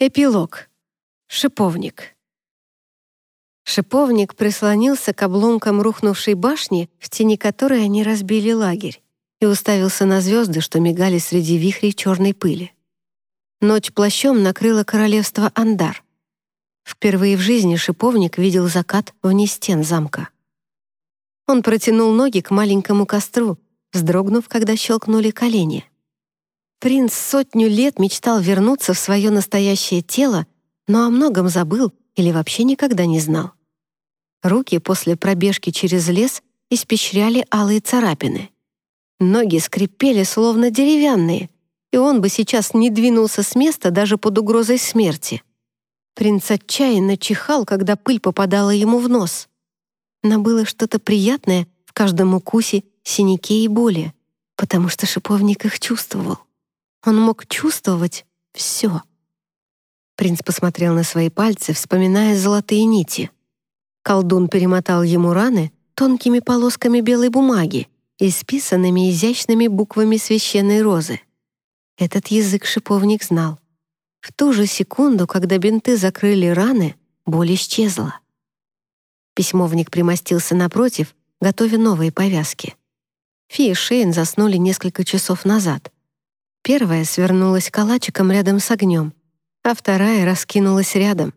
Эпилог. Шиповник. Шиповник прислонился к обломкам рухнувшей башни, в тени которой они разбили лагерь, и уставился на звезды, что мигали среди вихрей черной пыли. Ночь плащом накрыла королевство Андар. Впервые в жизни Шиповник видел закат вне стен замка. Он протянул ноги к маленькому костру, вздрогнув, когда щелкнули колени — Принц сотню лет мечтал вернуться в свое настоящее тело, но о многом забыл или вообще никогда не знал. Руки после пробежки через лес испещряли алые царапины. Ноги скрипели, словно деревянные, и он бы сейчас не двинулся с места даже под угрозой смерти. Принц отчаянно чихал, когда пыль попадала ему в нос. Но было что-то приятное в каждом укусе, синяке и боли, потому что шиповник их чувствовал. Он мог чувствовать все. Принц посмотрел на свои пальцы, вспоминая золотые нити. Колдун перемотал ему раны тонкими полосками белой бумаги, исписанными изящными буквами священной розы. Этот язык шиповник знал. В ту же секунду, когда бинты закрыли раны, боль исчезла. Письмовник примостился напротив, готовя новые повязки. Фи и Шейн заснули несколько часов назад. Первая свернулась калачиком рядом с огнем, а вторая раскинулась рядом.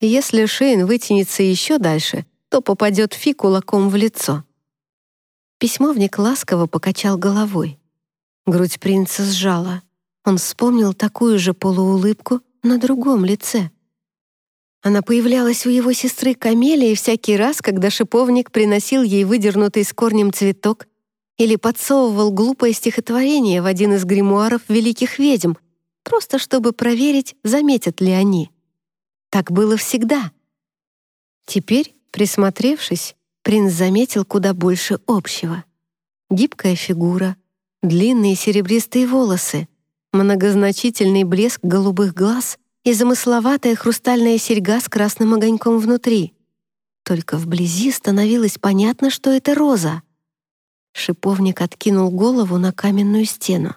Если Шейн вытянется еще дальше, то попадет Фи кулаком в лицо. Письмовник ласково покачал головой. Грудь принца сжала. Он вспомнил такую же полуулыбку на другом лице. Она появлялась у его сестры Камелии всякий раз, когда шиповник приносил ей выдернутый с корнем цветок или подсовывал глупое стихотворение в один из гримуаров великих ведьм, просто чтобы проверить, заметят ли они. Так было всегда. Теперь, присмотревшись, принц заметил куда больше общего. Гибкая фигура, длинные серебристые волосы, многозначительный блеск голубых глаз и замысловатая хрустальная серьга с красным огоньком внутри. Только вблизи становилось понятно, что это роза — Шиповник откинул голову на каменную стену.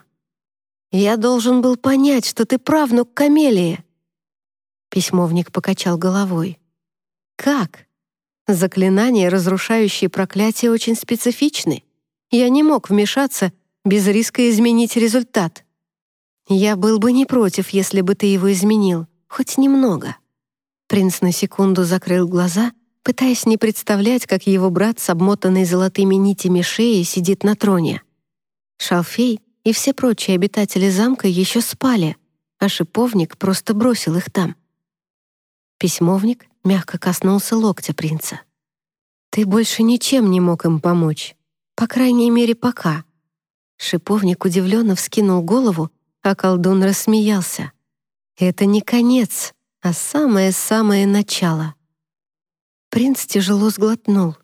«Я должен был понять, что ты правнук Камелии!» Письмовник покачал головой. «Как? Заклинания, разрушающие проклятие, очень специфичны. Я не мог вмешаться без риска изменить результат. Я был бы не против, если бы ты его изменил, хоть немного». Принц на секунду закрыл глаза пытаясь не представлять, как его брат с обмотанной золотыми нитями шеи сидит на троне. Шалфей и все прочие обитатели замка еще спали, а шиповник просто бросил их там. Письмовник мягко коснулся локтя принца. «Ты больше ничем не мог им помочь. По крайней мере, пока». Шиповник удивленно вскинул голову, а колдун рассмеялся. «Это не конец, а самое-самое начало». Принц тяжело сглотнул.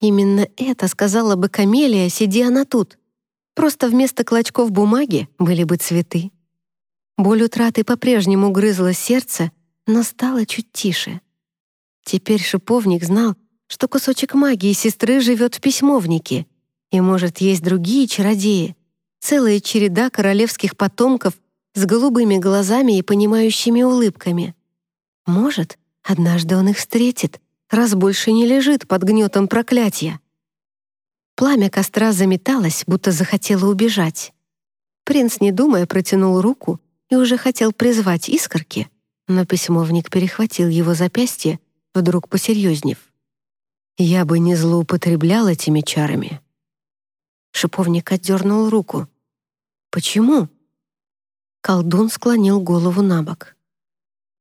Именно это сказала бы Камелия, сиди она тут. Просто вместо клочков бумаги были бы цветы. Боль утраты по-прежнему грызла сердце, но стало чуть тише. Теперь шиповник знал, что кусочек магии сестры живет в письмовнике, и, может, есть другие чародеи, целая череда королевских потомков с голубыми глазами и понимающими улыбками. Может, однажды он их встретит, раз больше не лежит под гнетом проклятия. Пламя костра заметалось, будто захотело убежать. Принц, не думая, протянул руку и уже хотел призвать искорки, но письмовник перехватил его запястье, вдруг посерьезнев. «Я бы не злоупотреблял этими чарами». Шиповник отдернул руку. «Почему?» Колдун склонил голову на бок.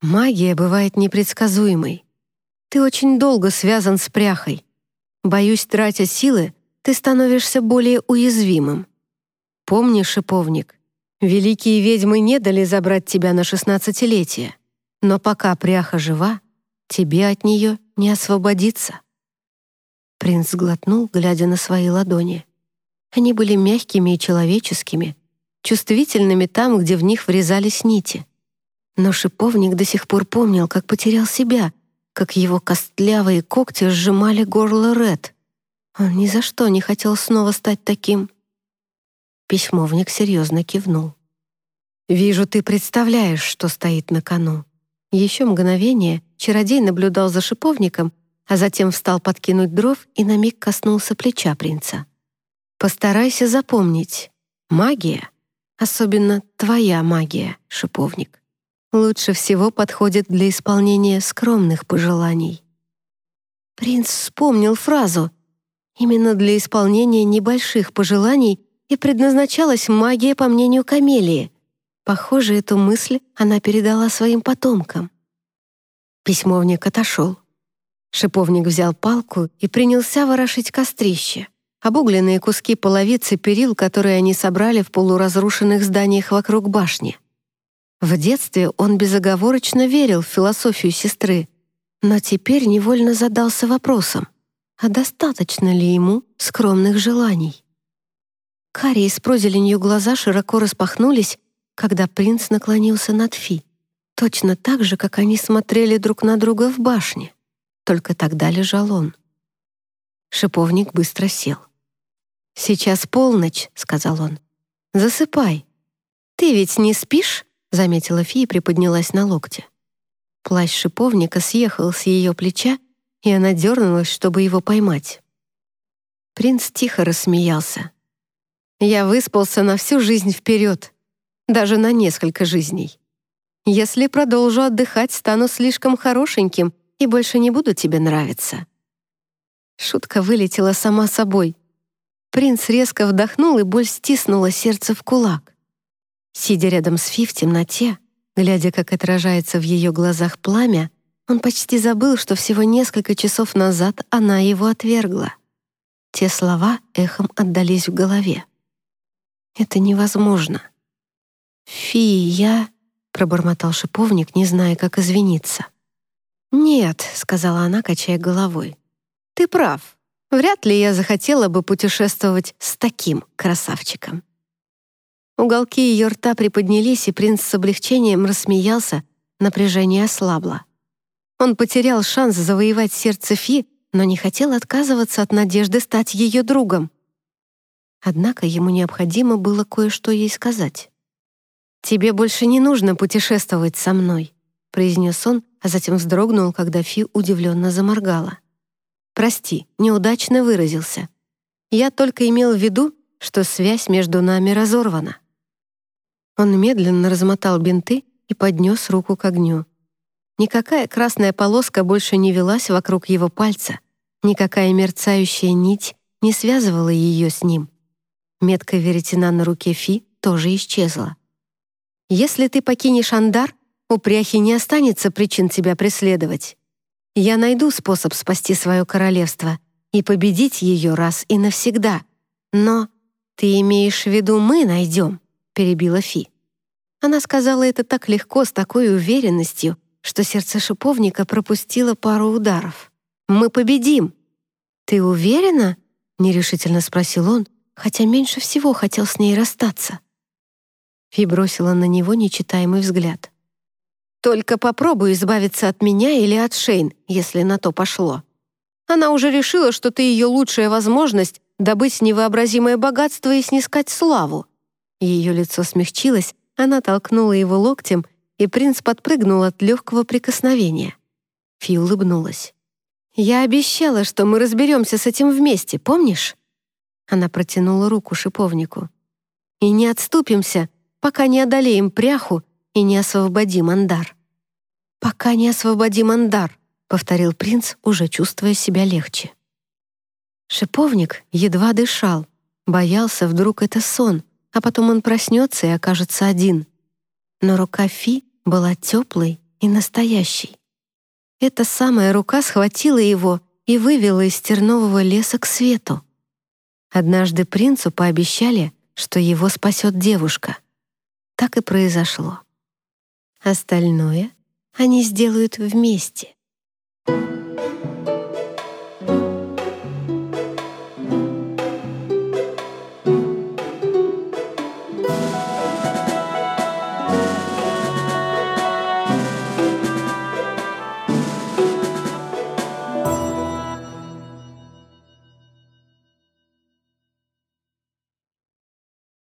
«Магия бывает непредсказуемой. Ты очень долго связан с пряхой. Боюсь, тратя силы, ты становишься более уязвимым. Помни, шиповник, великие ведьмы не дали забрать тебя на шестнадцатилетие, но пока пряха жива, тебе от нее не освободиться». Принц глотнул, глядя на свои ладони. Они были мягкими и человеческими, чувствительными там, где в них врезались нити. Но шиповник до сих пор помнил, как потерял себя, как его костлявые когти сжимали горло Ред. Он ни за что не хотел снова стать таким. Письмовник серьезно кивнул. «Вижу, ты представляешь, что стоит на кону». Еще мгновение чародей наблюдал за шиповником, а затем встал подкинуть дров и на миг коснулся плеча принца. «Постарайся запомнить. Магия, особенно твоя магия, шиповник, лучше всего подходит для исполнения скромных пожеланий». Принц вспомнил фразу. Именно для исполнения небольших пожеланий и предназначалась магия, по мнению Камелии — Похоже, эту мысль она передала своим потомкам. Письмовник отошел. Шиповник взял палку и принялся ворошить кострище, обугленные куски половицы перил, которые они собрали в полуразрушенных зданиях вокруг башни. В детстве он безоговорочно верил в философию сестры, но теперь невольно задался вопросом, а достаточно ли ему скромных желаний? Карие с прозеленью глаза широко распахнулись, когда принц наклонился над Фи, точно так же, как они смотрели друг на друга в башне. Только тогда лежал он. Шиповник быстро сел. «Сейчас полночь», — сказал он. «Засыпай». «Ты ведь не спишь?» — заметила Фи и приподнялась на локте. Плащ шиповника съехал с ее плеча, и она дернулась, чтобы его поймать. Принц тихо рассмеялся. «Я выспался на всю жизнь вперед даже на несколько жизней. Если продолжу отдыхать, стану слишком хорошеньким и больше не буду тебе нравиться». Шутка вылетела сама собой. Принц резко вдохнул, и боль стиснула сердце в кулак. Сидя рядом с Фи в темноте, глядя, как отражается в ее глазах пламя, он почти забыл, что всего несколько часов назад она его отвергла. Те слова эхом отдались в голове. «Это невозможно. «Фи, я...» — пробормотал шиповник, не зная, как извиниться. «Нет», — сказала она, качая головой. «Ты прав. Вряд ли я захотела бы путешествовать с таким красавчиком». Уголки ее рта приподнялись, и принц с облегчением рассмеялся, напряжение ослабло. Он потерял шанс завоевать сердце Фи, но не хотел отказываться от надежды стать ее другом. Однако ему необходимо было кое-что ей сказать. «Тебе больше не нужно путешествовать со мной», — произнес он, а затем вздрогнул, когда Фи удивленно заморгала. «Прости, неудачно выразился. Я только имел в виду, что связь между нами разорвана». Он медленно размотал бинты и поднес руку к огню. Никакая красная полоска больше не велась вокруг его пальца, никакая мерцающая нить не связывала ее с ним. Метка веретена на руке Фи тоже исчезла. Если ты покинешь Андар, у пряхи не останется причин тебя преследовать. Я найду способ спасти свое королевство и победить ее раз и навсегда. Но ты имеешь в виду мы найдем?» — перебила Фи. Она сказала это так легко, с такой уверенностью, что сердце шиповника пропустило пару ударов. «Мы победим!» «Ты уверена?» — нерешительно спросил он, хотя меньше всего хотел с ней расстаться. Фи бросила на него нечитаемый взгляд. «Только попробуй избавиться от меня или от Шейн, если на то пошло. Она уже решила, что ты ее лучшая возможность добыть невообразимое богатство и снискать славу». Ее лицо смягчилось, она толкнула его локтем, и принц подпрыгнул от легкого прикосновения. Фи улыбнулась. «Я обещала, что мы разберемся с этим вместе, помнишь?» Она протянула руку шиповнику. «И не отступимся, пока не одолеем пряху и не освободим Андар». «Пока не освободим Андар», — повторил принц, уже чувствуя себя легче. Шиповник едва дышал, боялся, вдруг это сон, а потом он проснется и окажется один. Но рука Фи была теплой и настоящей. Эта самая рука схватила его и вывела из тернового леса к свету. Однажды принцу пообещали, что его спасет девушка — так и произошло. Остальное они сделают вместе. you.